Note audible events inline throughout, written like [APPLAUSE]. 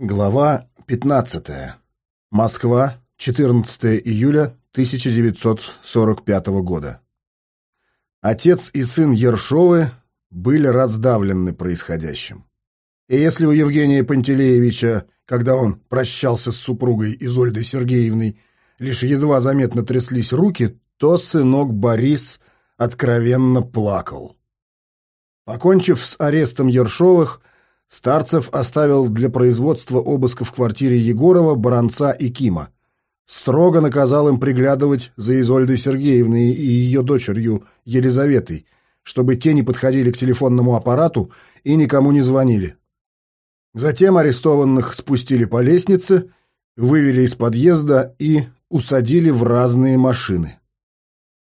Глава 15. Москва, 14 июля 1945 года. Отец и сын Ершовы были раздавлены происходящим. И если у Евгения Пантелеевича, когда он прощался с супругой Изольдой Сергеевной, лишь едва заметно тряслись руки, то сынок Борис откровенно плакал. Покончив с арестом Ершовых, Старцев оставил для производства обыска в квартире Егорова, Баранца и Кима. Строго наказал им приглядывать за Изольдой Сергеевной и ее дочерью Елизаветой, чтобы те не подходили к телефонному аппарату и никому не звонили. Затем арестованных спустили по лестнице, вывели из подъезда и усадили в разные машины.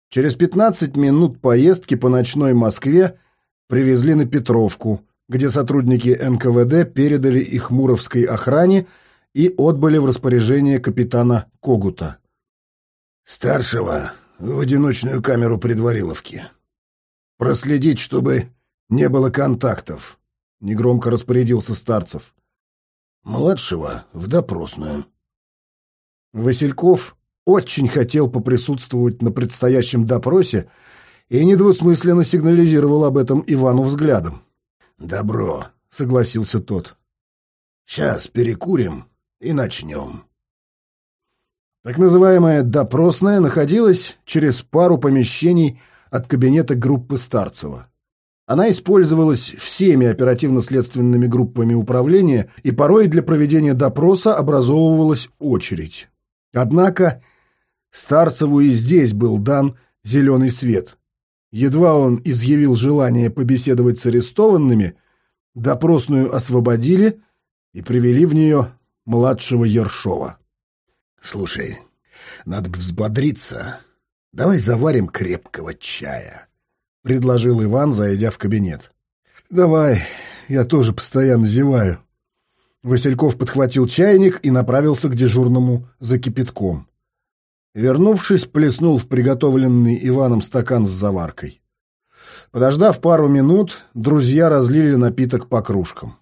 Через 15 минут поездки по ночной Москве привезли на Петровку – где сотрудники НКВД передали их Муровской охране и отбыли в распоряжение капитана Когута. «Старшего в одиночную камеру предвариловки. Проследить, чтобы не было контактов», — негромко распорядился Старцев. «Младшего в допросную». Васильков очень хотел поприсутствовать на предстоящем допросе и недвусмысленно сигнализировал об этом Ивану взглядом. «Добро», — согласился тот. «Сейчас перекурим и начнем». Так называемая «допросная» находилась через пару помещений от кабинета группы Старцева. Она использовалась всеми оперативно-следственными группами управления, и порой для проведения допроса образовывалась очередь. Однако Старцеву и здесь был дан зеленый свет. Едва он изъявил желание побеседовать с арестованными, допросную освободили и привели в нее младшего Ершова. «Слушай, надо бы взбодриться. Давай заварим крепкого чая», — предложил Иван, зайдя в кабинет. «Давай, я тоже постоянно зеваю». Васильков подхватил чайник и направился к дежурному за кипятком. Вернувшись, плеснул в приготовленный Иваном стакан с заваркой. Подождав пару минут, друзья разлили напиток по кружкам.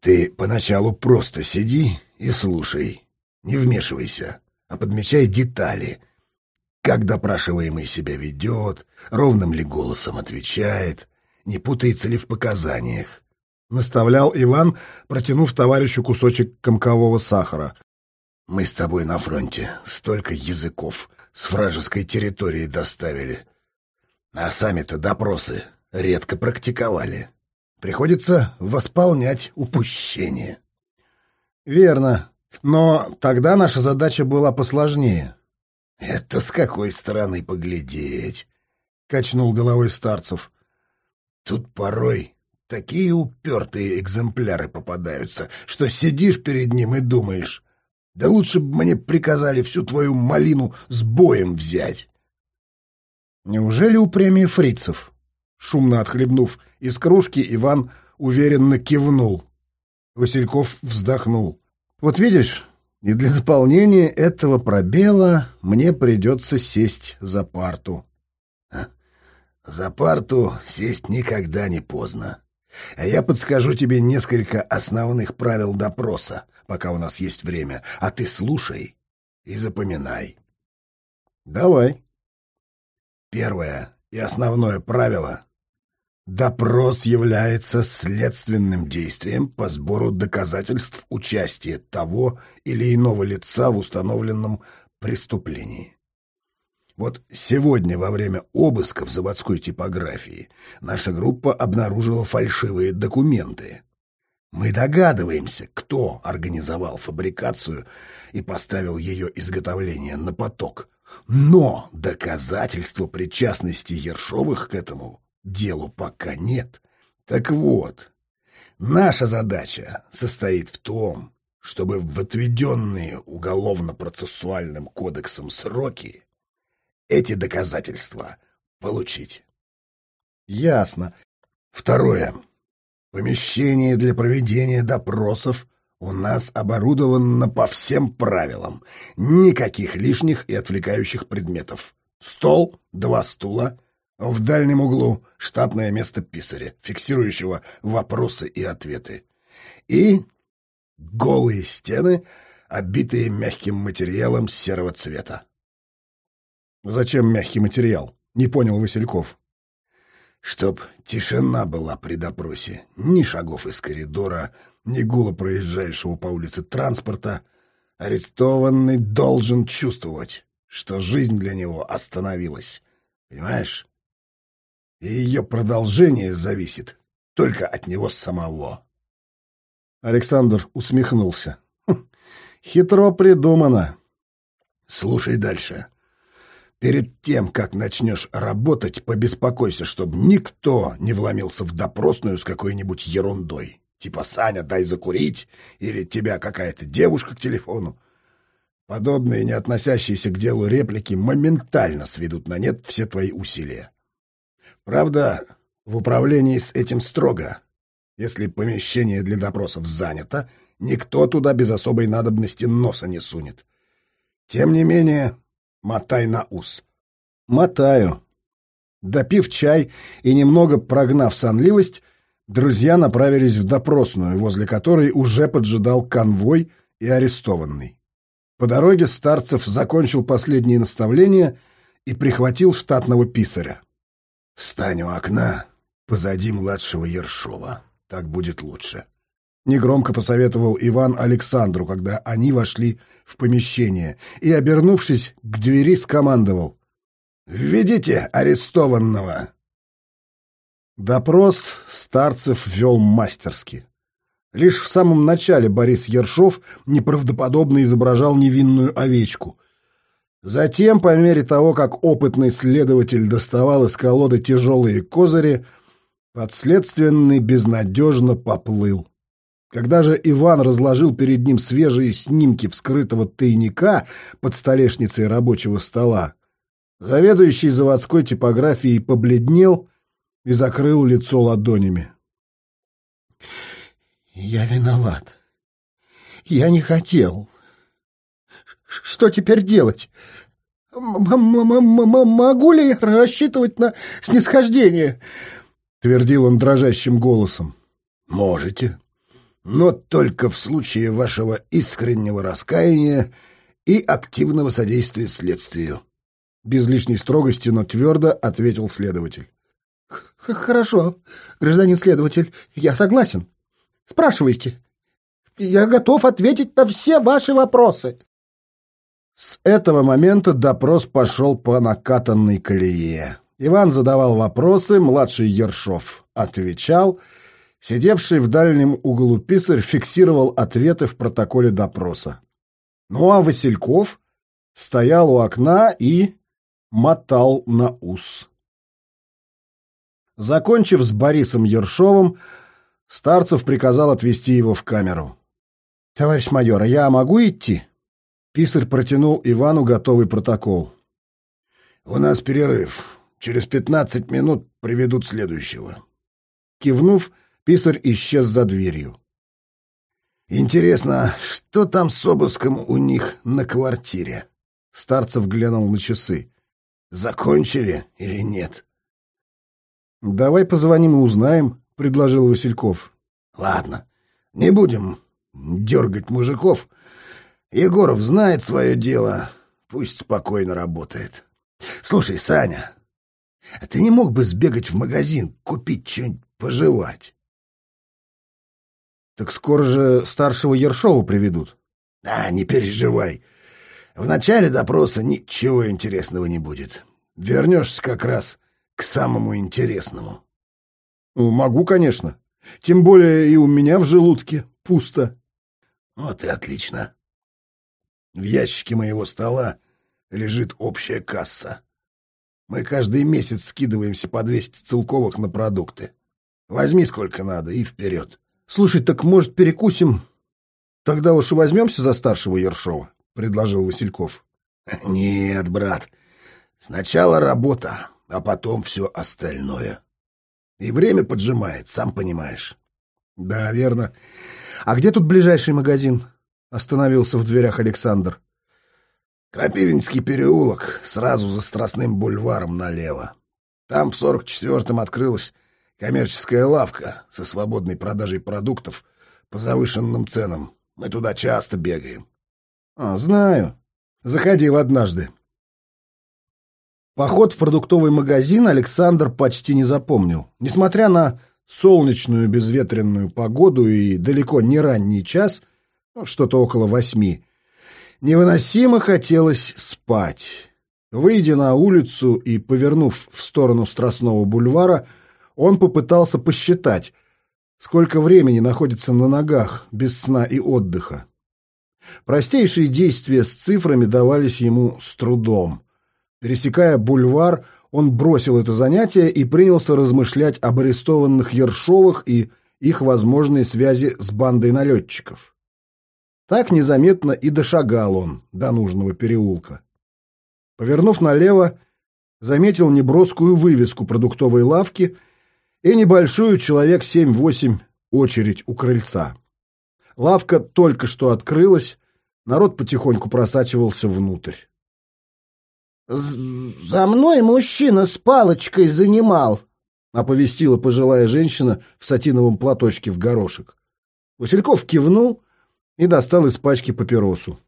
«Ты поначалу просто сиди и слушай. Не вмешивайся, а подмечай детали. Как допрашиваемый себя ведет, ровным ли голосом отвечает, не путается ли в показаниях. Наставлял Иван, протянув товарищу кусочек комкового сахара, мы с тобой на фронте столько языков с вражеской территории доставили. А сами-то допросы редко практиковали. Приходится восполнять упущение. Верно. Но тогда наша задача была посложнее. Это с какой стороны поглядеть? Качнул головой Старцев. Тут порой такие упертые экземпляры попадаются, что сидишь перед ним и думаешь, да лучше бы мне приказали всю твою малину с боем взять. Неужели у премии фрицев? Шумно отхлебнув из кружки, Иван уверенно кивнул. Васильков вздохнул. Вот видишь, и для заполнения этого пробела мне придется сесть за парту. За парту сесть никогда не поздно. А я подскажу тебе несколько основных правил допроса, пока у нас есть время, а ты слушай и запоминай. Давай. Первое и основное правило — допрос является следственным действием по сбору доказательств участия того или иного лица в установленном преступлении. Вот сегодня во время обыска в заводской типографии наша группа обнаружила фальшивые документы. Мы догадываемся, кто организовал фабрикацию и поставил ее изготовление на поток. Но доказательства причастности Ершовых к этому делу пока нет. Так вот, наша задача состоит в том, чтобы в отведенные уголовно-процессуальным кодексом сроки эти доказательства получить. Ясно. Второе. Помещение для проведения допросов у нас оборудовано по всем правилам. Никаких лишних и отвлекающих предметов. Стол, два стула, в дальнем углу штатное место писаря, фиксирующего вопросы и ответы. И Голые стены, обитые мягким материалом серого цвета. «Зачем мягкий материал?» — не понял Васильков. «Чтоб тишина была при допросе. Ни шагов из коридора, ни гула проезжающего по улице транспорта. Арестованный должен чувствовать, что жизнь для него остановилась. Понимаешь? И ее продолжение зависит только от него самого». Александр усмехнулся. «Хм, «Хитро придумано». «Слушай дальше. Перед тем, как начнешь работать, побеспокойся, чтобы никто не вломился в допросную с какой-нибудь ерундой. Типа «Саня, дай закурить» или «Тебя какая-то девушка к телефону». Подобные, не относящиеся к делу реплики, моментально сведут на нет все твои усилия. Правда, в управлении с этим строго. Если помещение для допросов занято, никто туда без особой надобности носа не сунет. Тем не менее, мотай на ус. Мотаю. Допив чай и немного прогнав сонливость, друзья направились в допросную, возле которой уже поджидал конвой и арестованный. По дороге Старцев закончил последние наставления и прихватил штатного писаря. «Встань у окна позади младшего Ершова. Так будет лучше. Негромко посоветовал Иван Александру, когда они вошли в помещение, и, обернувшись к двери, скомандовал. «Введите арестованного!» Допрос старцев вел мастерски. Лишь в самом начале Борис Ершов неправдоподобно изображал невинную овечку. Затем, по мере того, как опытный следователь доставал из колоды тяжелые козыри, Подследственный безнадежно поплыл. Когда же Иван разложил перед ним свежие снимки вскрытого тайника под столешницей рабочего стола, заведующий заводской типографией побледнел и закрыл лицо ладонями. «Я виноват. Я не хотел. Что теперь делать? М -м -м Могу ли я рассчитывать на снисхождение?» твердил он дрожащим голосом. Можете, но только в случае вашего искреннего раскаяния и активного содействия следствию. Без лишней строгости, но твердо ответил следователь. — Хорошо, гражданин следователь, я согласен. Спрашивайте. Я готов ответить на все ваши вопросы. С этого момента допрос пошел по накатанной колее. Иван задавал вопросы, младший Ершов отвечал, сидевший в дальнем углу писарь фиксировал ответы в протоколе допроса. Ну а Васильков стоял у окна и мотал на ус. Закончив с Борисом Ершовым, Старцев приказал отвезти его в камеру. — Товарищ майор, я могу идти? Писарь протянул Ивану готовый протокол. — У нас перерыв. Через пятнадцать минут приведут следующего. Кивнув, писарь исчез за дверью. Интересно, что там с обыском у них на квартире? Старцев глянул на часы. Закончили или нет? Давай позвоним и узнаем, предложил Васильков. Ладно, не будем дергать мужиков. Егоров знает свое дело, пусть спокойно работает. Слушай, Саня, а ты не мог бы сбегать в магазин, купить что-нибудь пожевать? Так скоро же старшего Ершова приведут. А, не переживай. В начале допроса ничего интересного не будет. Вернешься как раз к самому интересному. Ну, могу, конечно. Тем более и у меня в желудке пусто. Вот и отлично. В ящике моего стола лежит общая касса. Мы каждый месяц скидываемся по 200 целковых на продукты. Возьми сколько надо и вперед. Слушай, так может перекусим? Тогда уж и возьмемся за старшего Ершова, — предложил Васильков. [LAUGHS] Нет, брат. Сначала работа, а потом все остальное. И время поджимает, сам понимаешь. Да, верно. А где тут ближайший магазин? Остановился в дверях Александр. Крапивинский переулок, сразу за Страстным бульваром налево. Там в сорок четвертом открылась коммерческая лавка со свободной продажей продуктов по завышенным ценам. Мы туда часто бегаем. А, знаю. Заходил однажды. Поход в продуктовый магазин Александр почти не запомнил. Несмотря на солнечную безветренную погоду и далеко не ранний час, ну, что-то около восьми, невыносимо хотелось спать. Выйдя на улицу и повернув в сторону Страстного бульвара, он попытался посчитать, сколько времени находится на ногах без сна и отдыха. Простейшие действия с цифрами давались ему с трудом. Пересекая бульвар, он бросил это занятие и принялся размышлять об арестованных Ершовых и их возможной связи с бандой налетчиков. Так незаметно и дошагал он до нужного переулка. Повернув налево, заметил неброскую вывеску продуктовой лавки и небольшую человек семь-восемь очередь у крыльца. Лавка только что открылась, народ потихоньку просачивался внутрь. «За мной мужчина с палочкой занимал», — оповестила пожилая женщина в сатиновом платочке в горошек. Васильков кивнул и достал из пачки папиросу.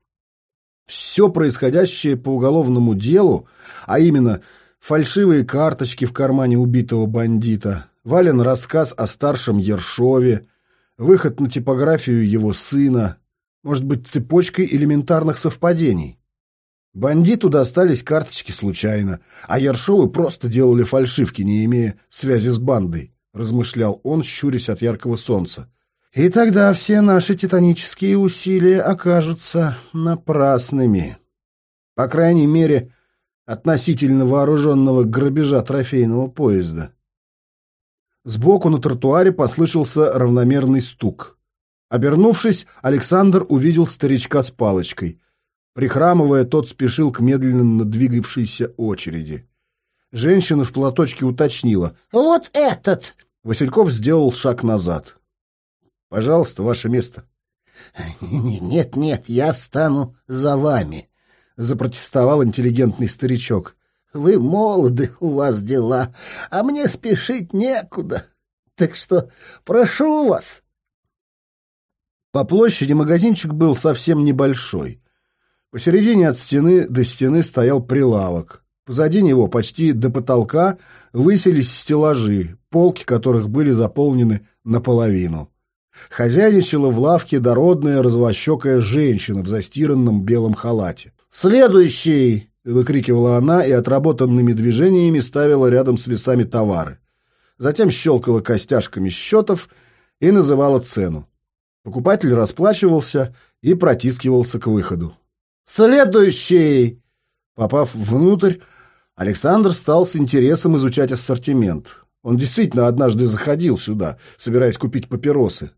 Все происходящее по уголовному делу, а именно фальшивые карточки в кармане убитого бандита, Вален рассказ о старшем Ершове, выход на типографию его сына, может быть, цепочкой элементарных совпадений. Бандиту достались карточки случайно, а Ершовы просто делали фальшивки, не имея связи с бандой, размышлял он, щурясь от яркого солнца. И тогда все наши титанические усилия окажутся напрасными. По крайней мере, относительно вооруженного грабежа трофейного поезда. Сбоку на тротуаре послышался равномерный стук. Обернувшись, Александр увидел старичка с палочкой. Прихрамывая, тот спешил к медленно двигавшейся очереди. Женщина в платочке уточнила. «Вот этот!» Васильков сделал шаг назад. «Пожалуйста, ваше место». «Нет, нет, я встану за вами», — запротестовал интеллигентный старичок. «Вы молоды, у вас дела, а мне спешить некуда. Так что прошу вас». По площади магазинчик был совсем небольшой. Посередине от стены до стены стоял прилавок. Позади него, почти до потолка, высились стеллажи, полки которых были заполнены наполовину. Хозяйничала в лавке дородная развощекая женщина в застиранном белом халате. «Следующий!» — выкрикивала она и отработанными движениями ставила рядом с весами товары. Затем щелкала костяшками счетов и называла цену. Покупатель расплачивался и протискивался к выходу. «Следующий!» Попав внутрь, Александр стал с интересом изучать ассортимент. Он действительно однажды заходил сюда, собираясь купить папиросы.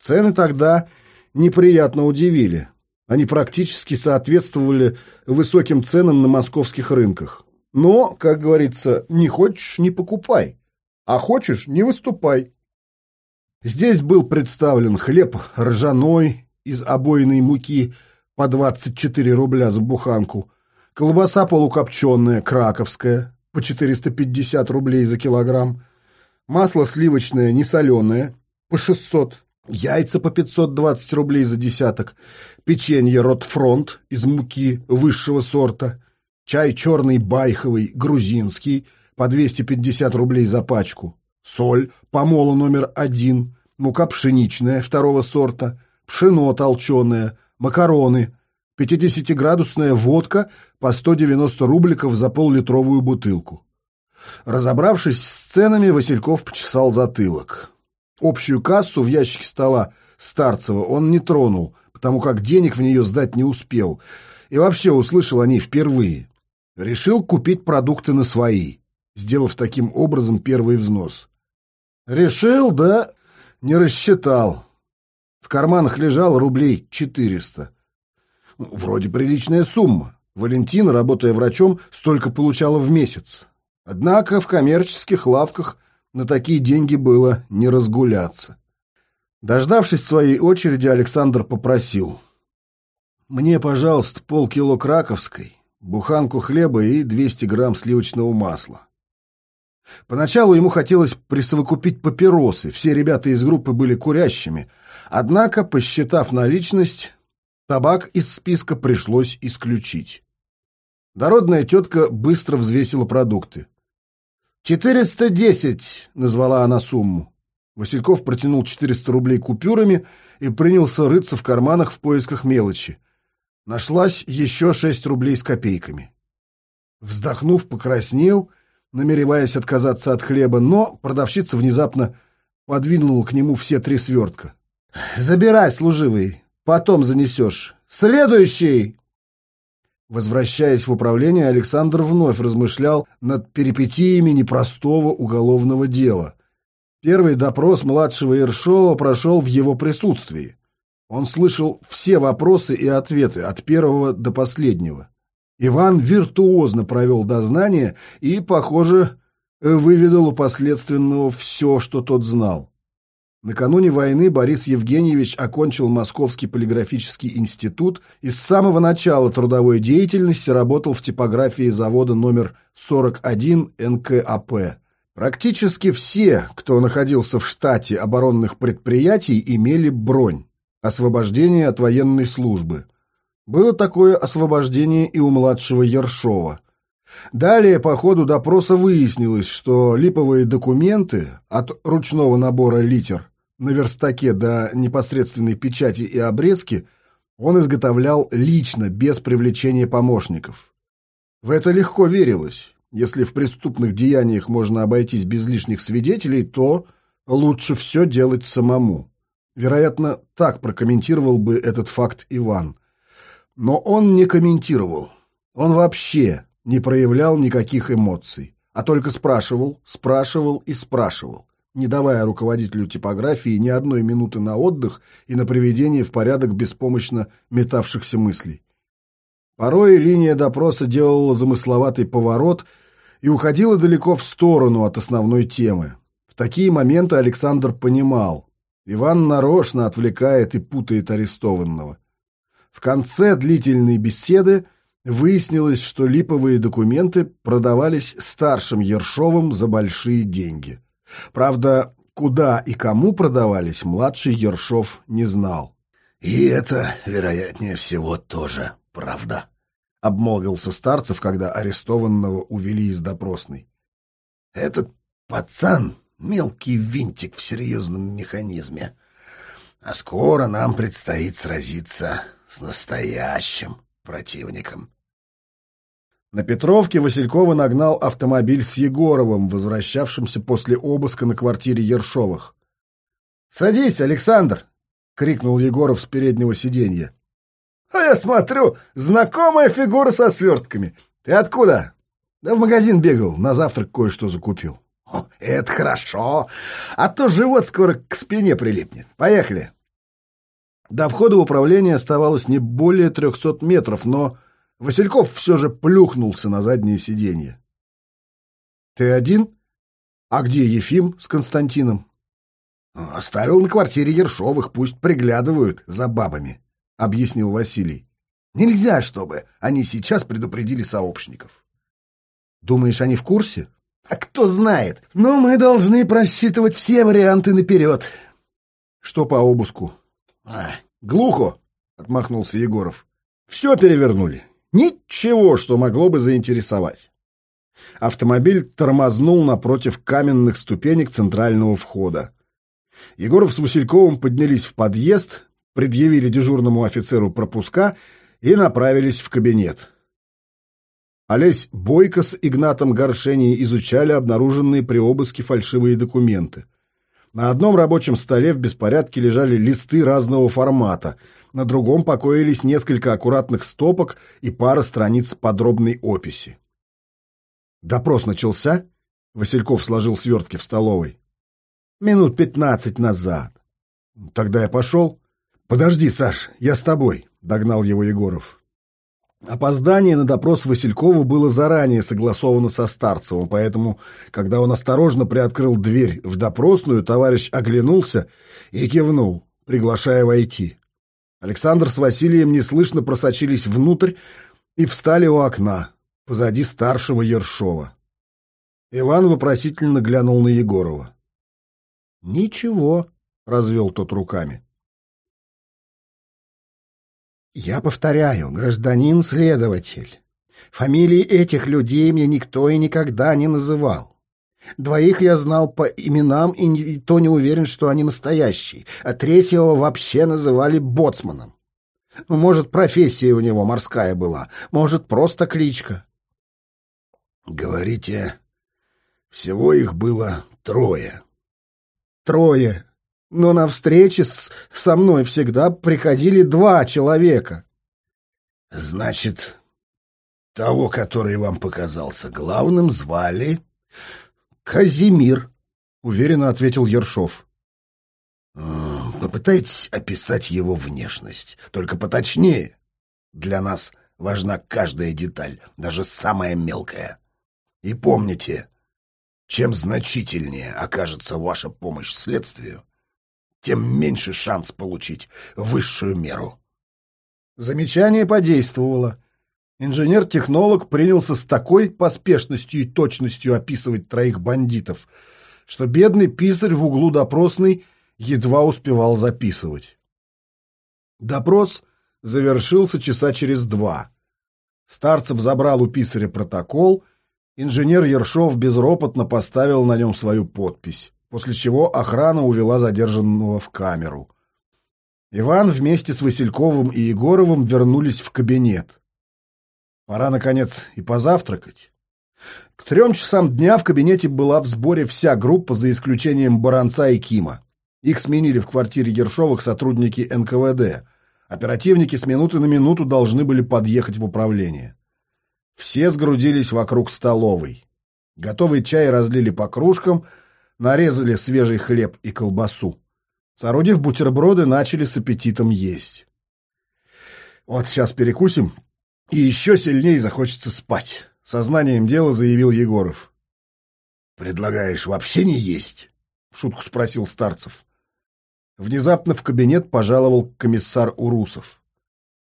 Цены тогда неприятно удивили. Они практически соответствовали высоким ценам на московских рынках. Но, как говорится, не хочешь – не покупай, а хочешь – не выступай. Здесь был представлен хлеб ржаной из обойной муки – по 24 рубля за буханку, колбаса полукопченая, краковская, по 450 рублей за килограмм, масло сливочное несоленое, по 600, яйца по 520 рублей за десяток, печенье Ротфронт из муки высшего сорта, чай черный байховый, грузинский, по 250 рублей за пачку, соль, помола номер один, мука пшеничная второго сорта, пшено толченое, макароны, 50-градусная водка по 190 рубликов за поллитровую бутылку. Разобравшись с ценами, Васильков почесал затылок. Общую кассу в ящике стола Старцева он не тронул, потому как денег в нее сдать не успел, и вообще услышал о ней впервые. Решил купить продукты на свои, сделав таким образом первый взнос. Решил, да, не рассчитал. В карманах лежал рублей четыреста. Вроде приличная сумма. Валентина, работая врачом, столько получала в месяц. Однако в коммерческих лавках на такие деньги было не разгуляться. Дождавшись своей очереди, Александр попросил. «Мне, пожалуйста, полкило краковской, буханку хлеба и 200 грамм сливочного масла». Поначалу ему хотелось присовокупить папиросы, все ребята из группы были курящими, однако, посчитав наличность, табак из списка пришлось исключить. Дородная тетка быстро взвесила продукты. «Четыреста десять!» — назвала она сумму. Васильков протянул четыреста рублей купюрами и принялся рыться в карманах в поисках мелочи. Нашлась еще шесть рублей с копейками. Вздохнув, покраснел, намереваясь отказаться от хлеба, но продавщица внезапно подвинула к нему все три свертка. «Забирай, служивый, потом занесешь. Следующий!» Возвращаясь в управление, Александр вновь размышлял над перипетиями непростого уголовного дела. Первый допрос младшего Иршова прошел в его присутствии. Он слышал все вопросы и ответы, от первого до последнего. Иван виртуозно провел дознание и, похоже, выведал у последственного все, что тот знал. Накануне войны Борис Евгеньевич окончил Московский полиграфический институт и с самого начала трудовой деятельности работал в типографии завода номер 41 НКАП. Практически все, кто находился в штате оборонных предприятий, имели бронь – освобождение от военной службы – было такое освобождение и у младшего Ершова. Далее по ходу допроса выяснилось, что липовые документы от ручного набора литер на верстаке до непосредственной печати и обрезки он изготовлял лично, без привлечения помощников. В это легко верилось. Если в преступных деяниях можно обойтись без лишних свидетелей, то лучше все делать самому. Вероятно, так прокомментировал бы этот факт Иван – но он не комментировал. Он вообще не проявлял никаких эмоций, а только спрашивал, спрашивал и спрашивал, не давая руководителю типографии ни одной минуты на отдых и на приведение в порядок беспомощно метавшихся мыслей. Порой линия допроса делала замысловатый поворот и уходила далеко в сторону от основной темы. В такие моменты Александр понимал, Иван нарочно отвлекает и путает арестованного. В конце длительной беседы выяснилось, что липовые документы продавались старшим Ершовым за большие деньги. Правда, куда и кому продавались, младший Ершов не знал. «И это, вероятнее всего, тоже правда», — обмолвился Старцев, когда арестованного увели из допросной. «Этот пацан — мелкий винтик в серьезном механизме, а скоро нам предстоит сразиться с настоящим противником. На Петровке Василькова нагнал автомобиль с Егоровым, возвращавшимся после обыска на квартире Ершовых. «Садись, Александр!» — крикнул Егоров с переднего сиденья. «А я смотрю, знакомая фигура со свертками. Ты откуда?» «Да в магазин бегал, на завтрак кое-что закупил». «Это хорошо, а то живот скоро к спине прилипнет. Поехали!» До входа управления оставалось не более трехсот метров, но Васильков все же плюхнулся на заднее сиденье. — Ты один? А где Ефим с Константином? — Оставил на квартире Ершовых, пусть приглядывают за бабами, — объяснил Василий. — Нельзя, чтобы они сейчас предупредили сообщников. — Думаешь, они в курсе? — А кто знает. Но мы должны просчитывать все варианты наперед. — Что по обыску? глухо, отмахнулся Егоров. Все перевернули. Ничего, что могло бы заинтересовать. Автомобиль тормознул напротив каменных ступенек центрального входа. Егоров с Васильковым поднялись в подъезд, предъявили дежурному офицеру пропуска и направились в кабинет. Олесь Бойко с Игнатом Горшени изучали обнаруженные при обыске фальшивые документы. На одном рабочем столе в беспорядке лежали листы разного формата, на другом покоились несколько аккуратных стопок и пара страниц подробной описи. «Допрос начался?» — Васильков сложил свертки в столовой. «Минут пятнадцать назад». «Тогда я пошел». «Подожди, Саш, я с тобой», — догнал его Егоров. Опоздание на допрос Василькова было заранее согласовано со Старцевым, поэтому, когда он осторожно приоткрыл дверь в допросную, товарищ оглянулся и кивнул, приглашая войти. Александр с Василием неслышно просочились внутрь и встали у окна, позади старшего Ершова. Иван вопросительно глянул на Егорова. «Ничего», — развел тот руками. «Я повторяю, гражданин-следователь, фамилии этих людей мне никто и никогда не называл. Двоих я знал по именам, и то не уверен, что они настоящие, а третьего вообще называли боцманом. Ну, может, профессия у него морская была, может, просто кличка. Говорите, всего их было трое. Трое. Но на встрече с, со мной всегда приходили два человека. Значит, того, который вам показался главным, звали... Казимир, — уверенно ответил Ершов. Попытайтесь описать его внешность, только поточнее. Для нас важна каждая деталь, даже самая мелкая. И помните, чем значительнее окажется ваша помощь следствию, тем меньше шанс получить высшую меру. Замечание подействовало. Инженер-технолог принялся с такой поспешностью и точностью описывать троих бандитов, что бедный писарь в углу допросной едва успевал записывать. Допрос завершился часа через два. Старцев забрал у писаря протокол, инженер Ершов безропотно поставил на нем свою подпись, после чего охрана увела задержанного в камеру. Иван вместе с Васильковым и Егоровым вернулись в кабинет. Пора, наконец, и позавтракать. К трем часам дня в кабинете была в сборе вся группа, за исключением Баранца и Кима. Их сменили в квартире Ершовых сотрудники НКВД. Оперативники с минуты на минуту должны были подъехать в управление. Все сгрудились вокруг столовой. Готовый чай разлили по кружкам, нарезали свежий хлеб и колбасу. Соорудив бутерброды, начали с аппетитом есть. Вот сейчас перекусим и еще сильнее захочется спать, сознанием дела заявил Егоров. Предлагаешь вообще не есть? В шутку спросил Старцев. Внезапно в кабинет пожаловал комиссар Урусов.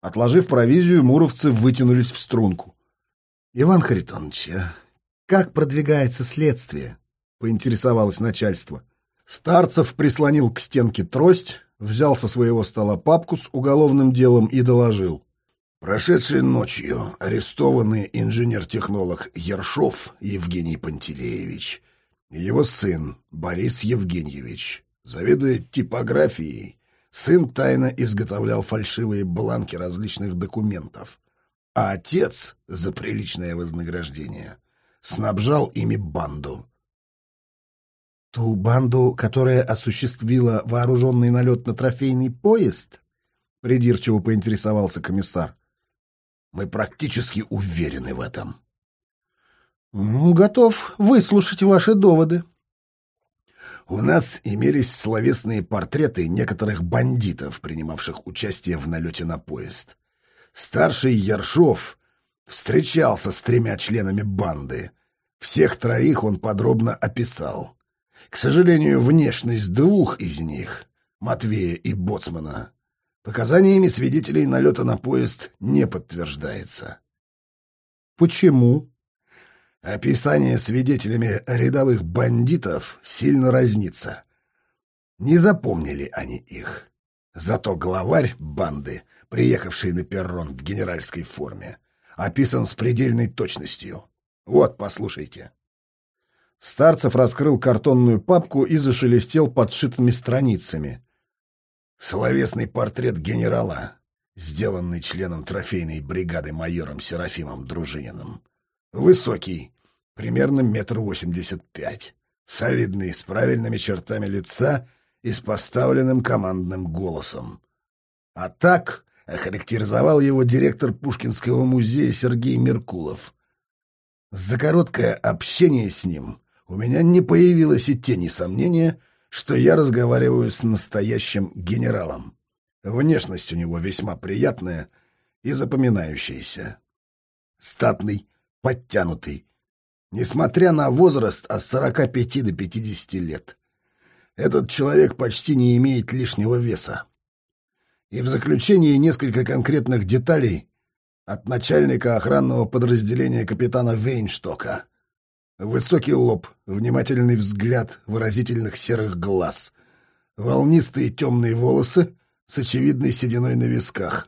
Отложив провизию, муровцы вытянулись в струнку. — Иван Харитонович, а как продвигается следствие? — поинтересовалось начальство. Старцев прислонил к стенке трость, взял со своего стола папку с уголовным делом и доложил. Прошедшей ночью арестованный инженер-технолог Ершов Евгений Пантелеевич его сын Борис Евгеньевич, заведуя типографией, сын тайно изготовлял фальшивые бланки различных документов, а отец, за приличное вознаграждение, снабжал ими банду. «Ту банду, которая осуществила вооруженный налет на трофейный поезд?» — придирчиво поинтересовался комиссар. Мы практически уверены в этом. Ну, готов выслушать ваши доводы. У нас имелись словесные портреты некоторых бандитов, принимавших участие в налете на поезд. Старший Ершов встречался с тремя членами банды. Всех троих он подробно описал. К сожалению, внешность двух из них, Матвея и Боцмана, Показаниями свидетелей налета на поезд не подтверждается. Почему? Описание свидетелями рядовых бандитов сильно разнится. Не запомнили они их. Зато главарь банды, приехавший на перрон в генеральской форме, описан с предельной точностью. Вот, послушайте. Старцев раскрыл картонную папку и зашелестел подшитыми страницами. Словесный портрет генерала, сделанный членом трофейной бригады майором Серафимом Дружининым. Высокий, примерно метр восемьдесят пять, солидный, с правильными чертами лица и с поставленным командным голосом. А так охарактеризовал его директор Пушкинского музея Сергей Меркулов. За короткое общение с ним у меня не появилось и тени сомнения — что я разговариваю с настоящим генералом. Внешность у него весьма приятная и запоминающаяся. Статный, подтянутый, несмотря на возраст от 45 до 50 лет. Этот человек почти не имеет лишнего веса. И в заключение несколько конкретных деталей от начальника охранного подразделения капитана Вейнштока. Высокий лоб, внимательный взгляд выразительных серых глаз, волнистые темные волосы с очевидной сединой на висках,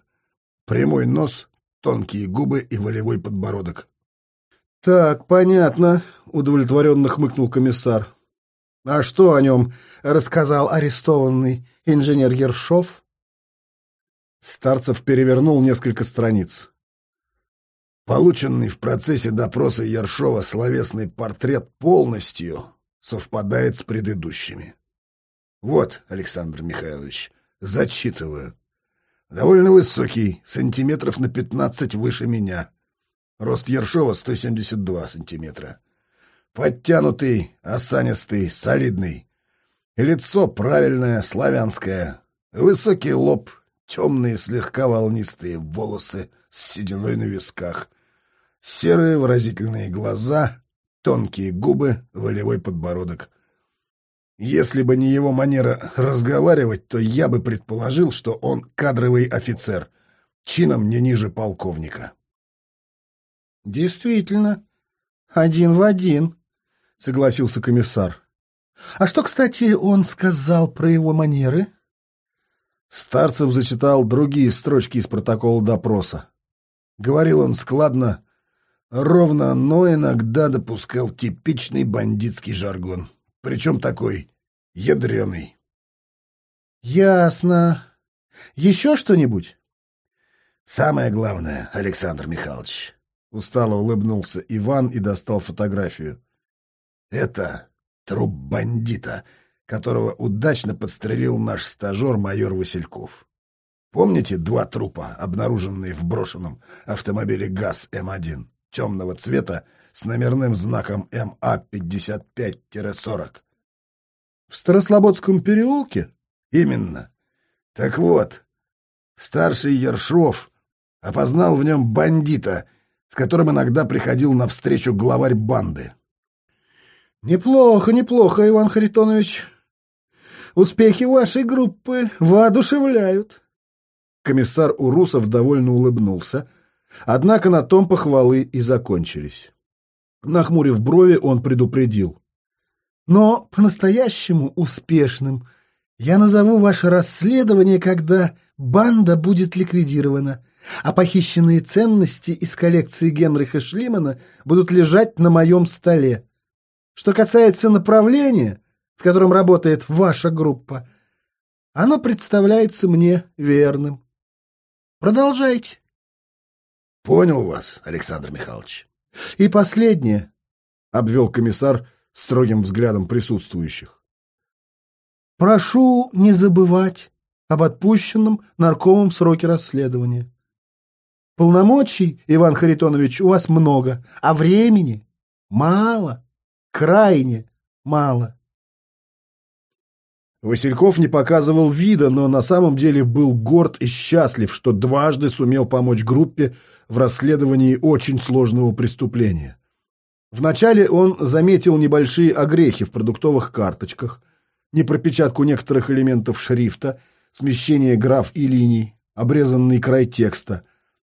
прямой нос, тонкие губы и волевой подбородок. — Так, понятно, — удовлетворенно хмыкнул комиссар. — А что о нем рассказал арестованный инженер Ершов? Старцев перевернул несколько страниц. Полученный в процессе допроса Ершова словесный портрет полностью совпадает с предыдущими. Вот, Александр Михайлович, зачитываю. Довольно высокий, сантиметров на пятнадцать выше меня. Рост Ершова 172 сантиметра. Подтянутый, осанистый, солидный. Лицо правильное, славянское. Высокий лоб, темные слегка волнистые волосы с сединой на висках. Серые выразительные глаза, тонкие губы, волевой подбородок. Если бы не его манера разговаривать, то я бы предположил, что он кадровый офицер, чином не ниже полковника. — Действительно, один в один, — согласился комиссар. — А что, кстати, он сказал про его манеры? Старцев зачитал другие строчки из протокола допроса. Говорил он складно, Ровно, но иногда допускал типичный бандитский жаргон. Причем такой ядреный. Ясно. Еще что-нибудь? Самое главное, Александр Михайлович. Устало улыбнулся Иван и достал фотографию. Это труп бандита, которого удачно подстрелил наш стажер майор Васильков. Помните два трупа, обнаруженные в брошенном автомобиле ГАЗ-М1? темного цвета с номерным знаком МА-55-40. В Старослободском переулке? Именно. Так вот, старший Ершов опознал в нем бандита, с которым иногда приходил на встречу главарь банды. Неплохо, неплохо, Иван Харитонович. Успехи вашей группы воодушевляют. Комиссар Урусов довольно улыбнулся — Однако на том похвалы и закончились. Нахмурив брови, он предупредил. «Но по-настоящему успешным я назову ваше расследование, когда банда будет ликвидирована, а похищенные ценности из коллекции Генриха Шлимана будут лежать на моем столе. Что касается направления, в котором работает ваша группа, оно представляется мне верным. Продолжайте. Понял вас, Александр Михайлович. И последнее, — обвел комиссар строгим взглядом присутствующих. Прошу не забывать об отпущенном наркомом сроке расследования. Полномочий, Иван Харитонович, у вас много, а времени мало, крайне мало. Васильков не показывал вида, но на самом деле был горд и счастлив, что дважды сумел помочь группе в расследовании очень сложного преступления. Вначале он заметил небольшие огрехи в продуктовых карточках, непропечатку некоторых элементов шрифта, смещение граф и линий, обрезанный край текста.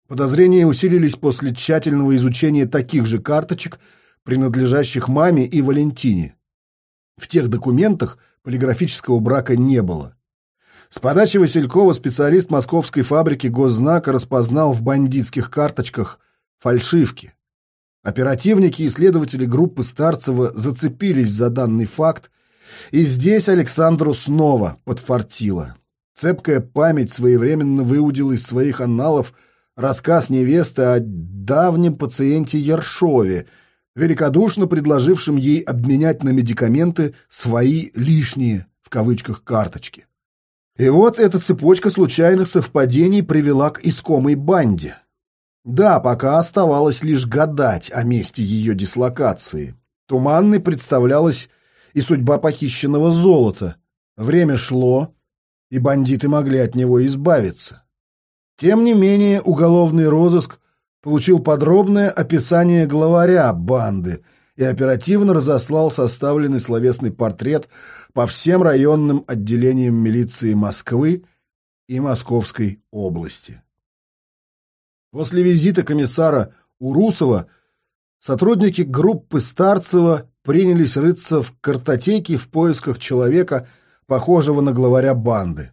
Подозрения усилились после тщательного изучения таких же карточек, принадлежащих маме и Валентине. В тех документах – полиграфического брака не было. С подачи Василькова специалист московской фабрики госзнака распознал в бандитских карточках фальшивки. Оперативники и исследователи группы Старцева зацепились за данный факт, и здесь Александру снова подфартило. Цепкая память своевременно выудила из своих анналов рассказ невесты о давнем пациенте Ершове – великодушно предложившим ей обменять на медикаменты свои «лишние» в кавычках карточки. И вот эта цепочка случайных совпадений привела к искомой банде. Да, пока оставалось лишь гадать о месте ее дислокации. Туманной представлялась и судьба похищенного золота. Время шло, и бандиты могли от него избавиться. Тем не менее, уголовный розыск получил подробное описание главаря банды и оперативно разослал составленный словесный портрет по всем районным отделениям милиции Москвы и Московской области. После визита комиссара Урусова сотрудники группы Старцева принялись рыться в картотеке в поисках человека, похожего на главаря банды.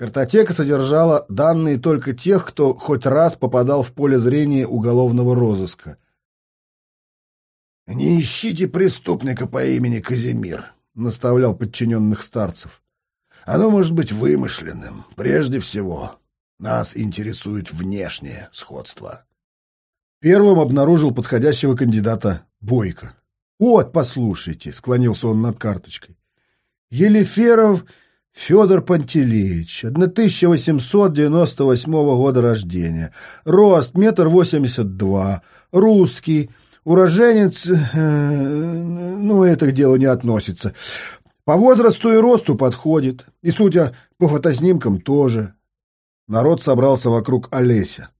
Картотека содержала данные только тех, кто хоть раз попадал в поле зрения уголовного розыска. «Не ищите преступника по имени Казимир», — наставлял подчиненных старцев. «Оно может быть вымышленным. Прежде всего, нас интересует внешнее сходство». Первым обнаружил подходящего кандидата Бойко. «Вот, послушайте», — склонился он над карточкой. «Елеферов Федор Пантелеич, 1898 года рождения, рост метр восемьдесят два, русский, уроженец, э, ну, это к делу не относится. По возрасту и росту подходит, и, судя по фотоснимкам, тоже». Народ собрался вокруг Олеся.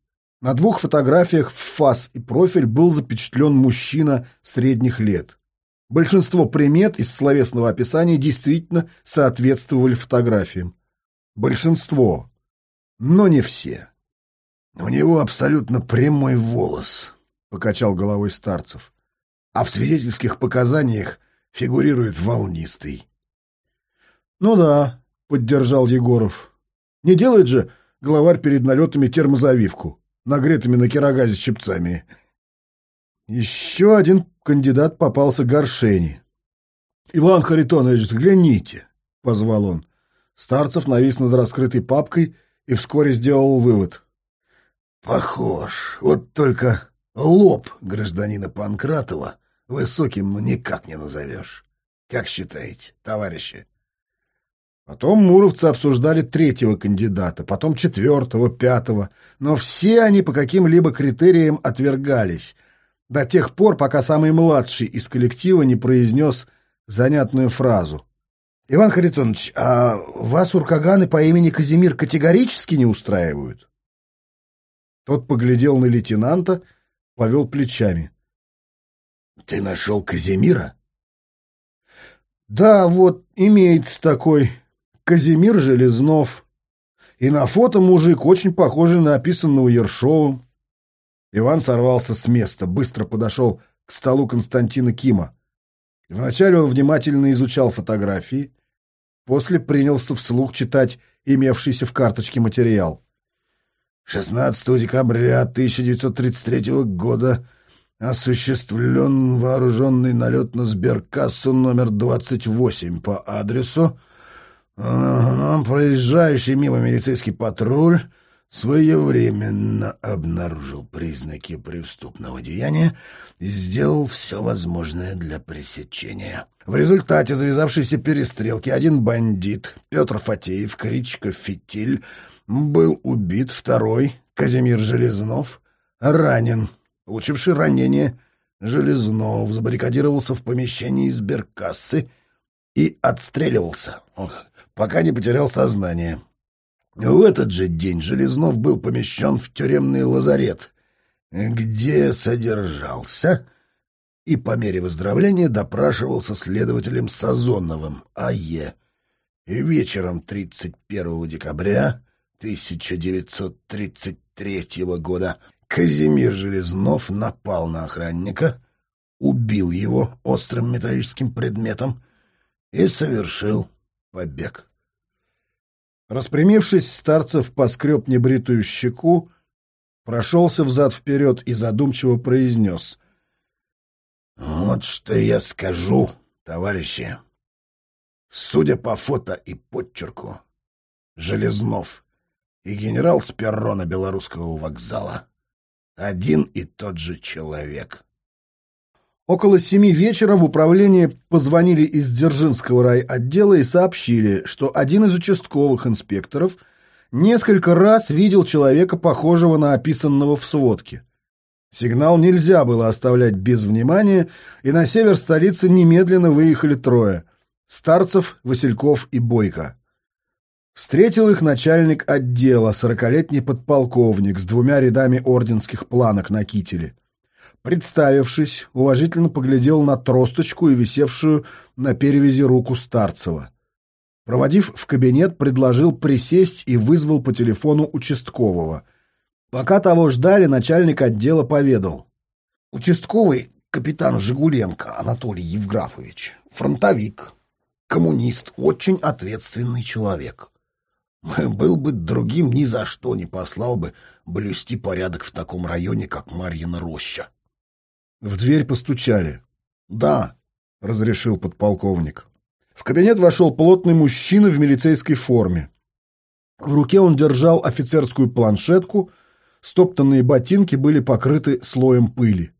На двух фотографиях в фас и профиль был запечатлен мужчина средних лет. Большинство примет из словесного описания действительно соответствовали фотографиям. Большинство, но не все. «У него абсолютно прямой волос», — покачал головой Старцев. «А в свидетельских показаниях фигурирует волнистый». «Ну да», — поддержал Егоров. «Не делает же главарь перед налетами термозавивку» нагретыми на кирогазе щипцами. Еще один кандидат попался Горшени. — Иван Харитонович, взгляните, — позвал он. Старцев навис над раскрытой папкой и вскоре сделал вывод. — Похож. Вот только лоб гражданина Панкратова высоким ну никак не назовешь. Как считаете, товарищи? Потом муровцы обсуждали третьего кандидата, потом четвертого, пятого, но все они по каким-либо критериям отвергались, до тех пор, пока самый младший из коллектива не произнес занятную фразу. «Иван Харитонович, а вас уркаганы по имени Казимир категорически не устраивают?» Тот поглядел на лейтенанта, повел плечами. «Ты нашел Казимира?» «Да, вот, имеется такой», Казимир Железнов. И на фото мужик, очень похожий на описанного Ершовым. Иван сорвался с места, быстро подошел к столу Константина Кима. Вначале он внимательно изучал фотографии, после принялся вслух читать имевшийся в карточке материал. 16 декабря 1933 года осуществлен вооруженный налет на сберкассу номер 28 по адресу Проезжающий мимо милицейский патруль своевременно обнаружил признаки преступного деяния и сделал все возможное для пресечения. В результате завязавшейся перестрелки один бандит, Петр Фатеев, Кричка Фитиль, был убит, второй, Казимир Железнов, ранен. Получивший ранение, Железнов забаррикадировался в помещении сберкассы и отстреливался, пока не потерял сознание. В этот же день Железнов был помещен в тюремный лазарет, где содержался и по мере выздоровления допрашивался следователем Сазоновым А.Е. Вечером 31 декабря 1933 года Казимир Железнов напал на охранника, убил его острым металлическим предметом и совершил побег. Распрямившись, Старцев поскреб небритую щеку, прошелся взад-вперед и задумчиво произнес. — Вот что я скажу, товарищи. Судя по фото и подчерку, Железнов и генерал с перрона Белорусского вокзала — один и тот же человек. Около семи вечера в управление позвонили из Дзержинского райотдела и сообщили, что один из участковых инспекторов несколько раз видел человека, похожего на описанного в сводке. Сигнал нельзя было оставлять без внимания, и на север столицы немедленно выехали трое – Старцев, Васильков и Бойко. Встретил их начальник отдела, сорокалетний подполковник с двумя рядами орденских планок на кителе. Представившись, уважительно поглядел на тросточку и висевшую на перевязи руку Старцева. Проводив в кабинет, предложил присесть и вызвал по телефону участкового. Пока того ждали, начальник отдела поведал. Участковый капитан Жигуленко Анатолий Евграфович, фронтовик, коммунист, очень ответственный человек. Был бы другим, ни за что не послал бы блюсти порядок в таком районе, как Марьина роща. В дверь постучали. «Да», — разрешил подполковник. В кабинет вошел плотный мужчина в милицейской форме. В руке он держал офицерскую планшетку, стоптанные ботинки были покрыты слоем пыли.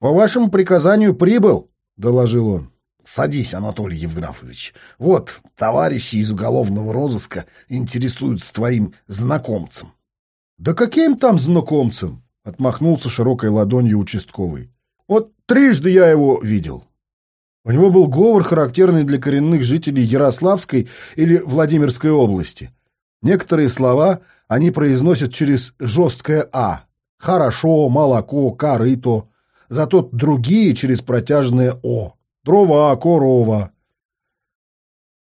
«По вашему приказанию прибыл», — доложил он. «Садись, Анатолий Евграфович. Вот, товарищи из уголовного розыска интересуются твоим знакомцем». «Да каким там знакомцем?» — отмахнулся широкой ладонью участковый. «Вот трижды я его видел. У него был говор, характерный для коренных жителей Ярославской или Владимирской области. Некоторые слова они произносят через жесткое «а» – «хорошо», «молоко», «корыто», зато другие через протяжное «о» – «дрова», «корова».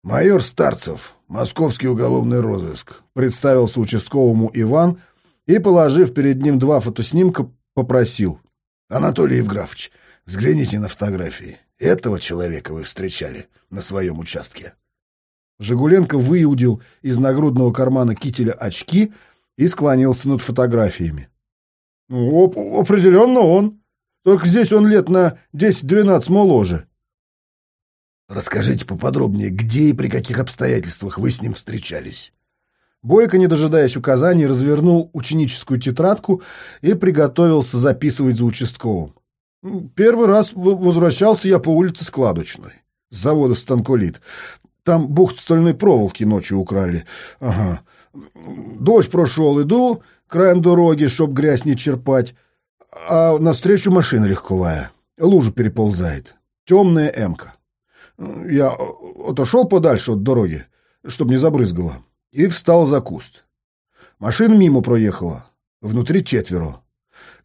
«Майор Старцев, московский уголовный розыск», – представился участковому Иван и, положив перед ним два фотоснимка, попросил. «Анатолий Евграфович, взгляните на фотографии. Этого человека вы встречали на своем участке?» Жигуленко выудил из нагрудного кармана кителя очки и склонился над фотографиями. Ну, «Определенно он. Только здесь он лет на 10-12 моложе». «Расскажите поподробнее, где и при каких обстоятельствах вы с ним встречались?» Бойко, не дожидаясь указаний, развернул ученическую тетрадку и приготовился записывать за участковым. Первый раз возвращался я по улице Складочной, с завода «Станколит». Там бухт стальной проволоки ночью украли. Ага. Дождь прошел, иду краем дороги, чтоб грязь не черпать. А навстречу машина легковая. Лужу переползает. Темная эмка. Я отошел подальше от дороги, чтоб не забрызгало, и встал за куст. Машина мимо проехала. Внутри четверо.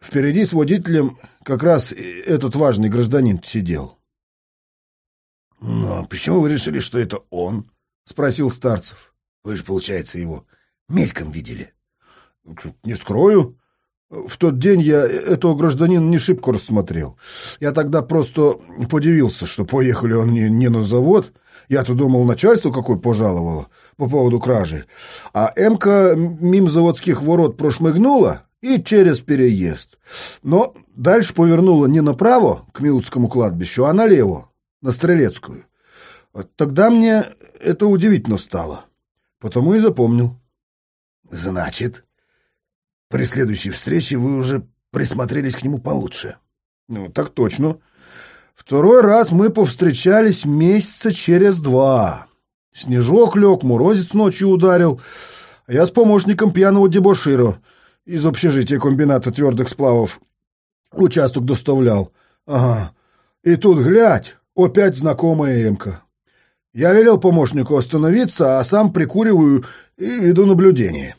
Впереди с водителем как раз этот важный гражданин сидел. — Но почему вы решили, что это он? — спросил Старцев. — Вы же, получается, его мельком видели. — Не скрою. В тот день я этого гражданина не шибко рассмотрел. Я тогда просто подивился, что поехали он не, не на завод. Я-то думал, начальство какое пожаловало по поводу кражи. А Эмка мимо заводских ворот прошмыгнула, и через переезд. Но дальше повернула не направо, к Милутскому кладбищу, а налево, на Стрелецкую. Тогда мне это удивительно стало. Потому и запомнил. Значит, при следующей встрече вы уже присмотрелись к нему получше. Ну, так точно. Второй раз мы повстречались месяца через два. Снежок лег, морозец ночью ударил. А я с помощником пьяного дебошира — из общежития комбината твердых сплавов участок доставлял. Ага. И тут, глядь, опять знакомая эмка. Я велел помощнику остановиться, а сам прикуриваю и веду наблюдение.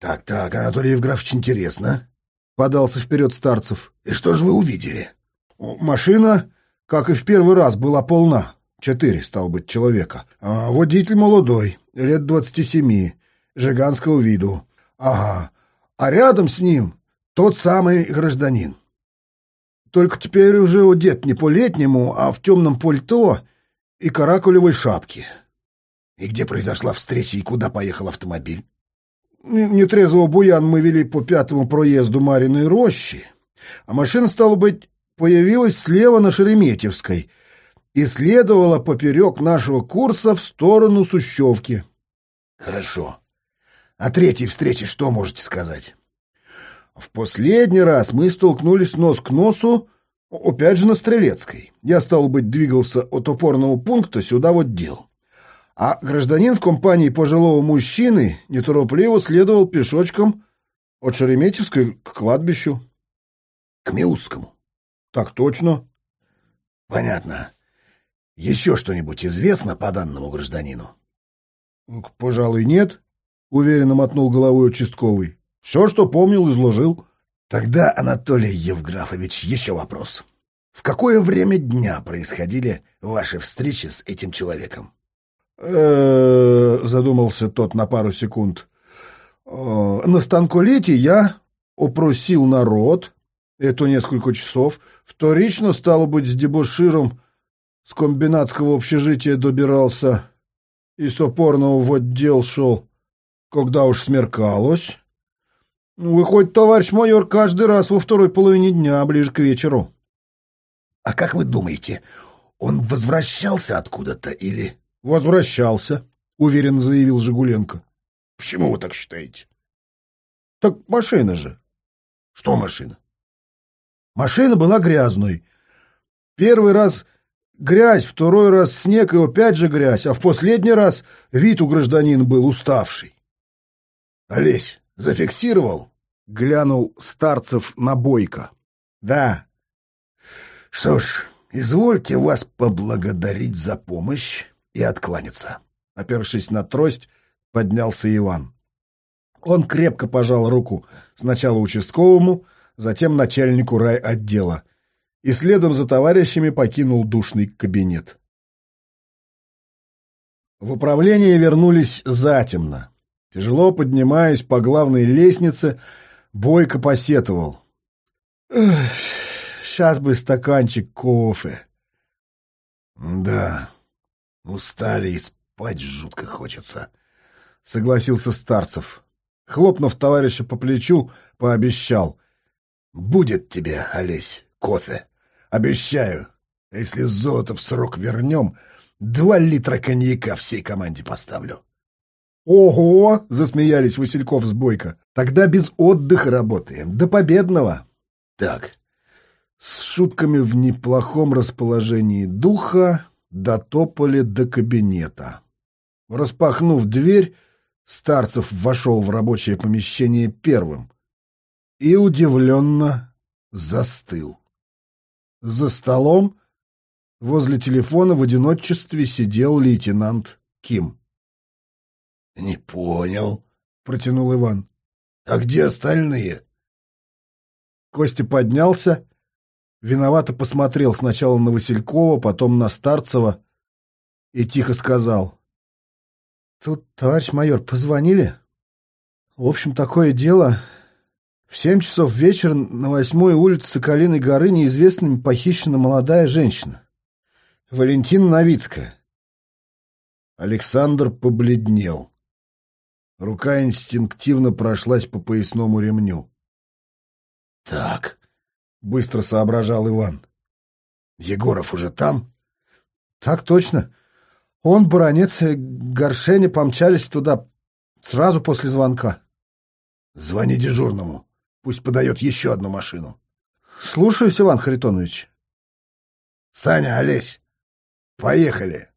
Так, так, Анатолий Евграфович, интересно. Подался вперед Старцев. И что же вы увидели? Машина, как и в первый раз, была полна. Четыре, стал быть, человека. А водитель молодой, лет двадцати семи, жиганского виду. Ага а рядом с ним тот самый гражданин. Только теперь уже одет не по-летнему, а в темном пальто и каракулевой шапке. И где произошла встреча и куда поехал автомобиль? Нетрезвого буян мы вели по пятому проезду Мариной рощи, а машина, стала быть, появилась слева на Шереметьевской и следовала поперек нашего курса в сторону Сущевки. Хорошо. О третьей встрече что можете сказать? В последний раз мы столкнулись нос к носу, опять же на Стрелецкой. Я, стал быть, двигался от опорного пункта сюда вот дел. А гражданин в компании пожилого мужчины неторопливо следовал пешочком от Шереметьевской к кладбищу. К Миусскому? Так точно. Понятно. Еще что-нибудь известно по данному гражданину? Пожалуй, нет. — уверенно мотнул головой участковый. «Все, что помнил, изложил». «Тогда, Анатолий Евграфович, еще вопрос. В какое время дня происходили ваши встречи с этим человеком?» Задумался тот на пару секунд. «На станколете я опросил народ, Это несколько часов. Вторично, стало быть, с дебоширом с комбинатского общежития добирался и с опорного в отдел шел, когда уж смеркалось. Выходит, товарищ майор, каждый раз во второй половине дня, ближе к вечеру. — А как вы думаете, он возвращался откуда-то или... — Возвращался, — уверенно заявил Жигуленко. — Почему вы так считаете? — Так машина же. — Что машина? Машина была грязной. Первый раз грязь, второй раз снег и опять же грязь, а в последний раз вид у гражданина был уставший. — Олесь, зафиксировал? глянул Старцев на Бойко. «Да». «Что ж, извольте вас поблагодарить за помощь и откланяться». Опершись на трость, поднялся Иван. Он крепко пожал руку сначала участковому, затем начальнику райотдела и следом за товарищами покинул душный кабинет. В управление вернулись затемно. Тяжело поднимаясь по главной лестнице, Бойко посетовал. «Сейчас бы стаканчик кофе». «Да, устали и спать жутко хочется», — согласился Старцев. Хлопнув товарища по плечу, пообещал. «Будет тебе, Олесь, кофе. Обещаю. Если золото в срок вернем, два литра коньяка всей команде поставлю». «Ого!» — засмеялись Васильков с Бойко. «Тогда без отдыха работаем. До победного!» «Так». С шутками в неплохом расположении духа дотопали до кабинета. Распахнув дверь, Старцев вошел в рабочее помещение первым и удивленно застыл. За столом возле телефона в одиночестве сидел лейтенант Ким. — Не понял, — протянул Иван. — А где остальные? Костя поднялся, виновато посмотрел сначала на Василькова, потом на Старцева и тихо сказал. — Тут, товарищ майор, позвонили. В общем, такое дело. В семь часов вечера на восьмой улице Соколиной горы неизвестными похищена молодая женщина. Валентина Новицкая. Александр побледнел. Рука инстинктивно прошлась по поясному ремню. «Так», — быстро соображал Иван. «Егоров уже там?» «Так точно. Он, Баранец и Горшеня помчались туда сразу после звонка». «Звони дежурному. Пусть подает еще одну машину». «Слушаюсь, Иван Харитонович». «Саня, Олесь, поехали!»